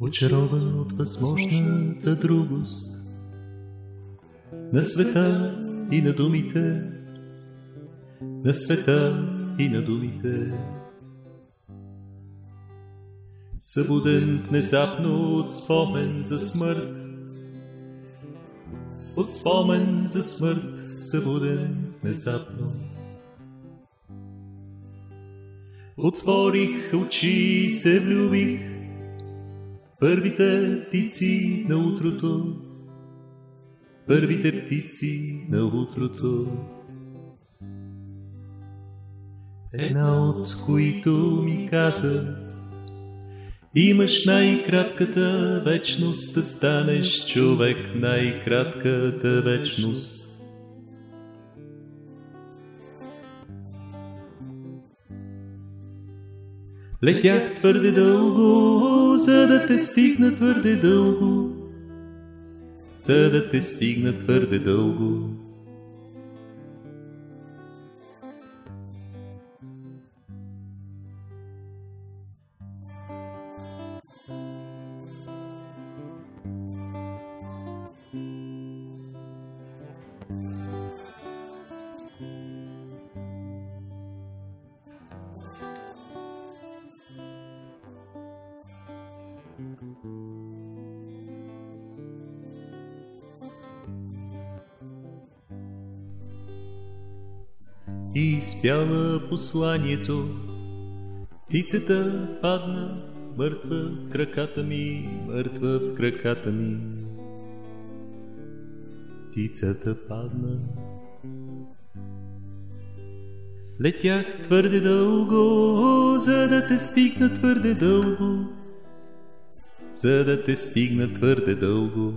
Очарован от възможната другост на света и на думите, на света и на думите. Събуден внезапно от спомен за смърт, от спомен за смърт събуден внезапно. Отворих очи и се влюбих, първите птици на утрото, първите птици на утрото. Една от които ми каза, Имаш най-кратката вечност да станеш човек, най-кратката вечност. Летях твърде дълго, за да те стигна твърде дълго, за да те стигна твърде дълго. И изпяла посланието, птицата падна, мъртва в краката ми, мъртва в краката ми. Птицата падна. Летях твърде дълго, за да те стигна твърде дълго, за да те стигна твърде дълго.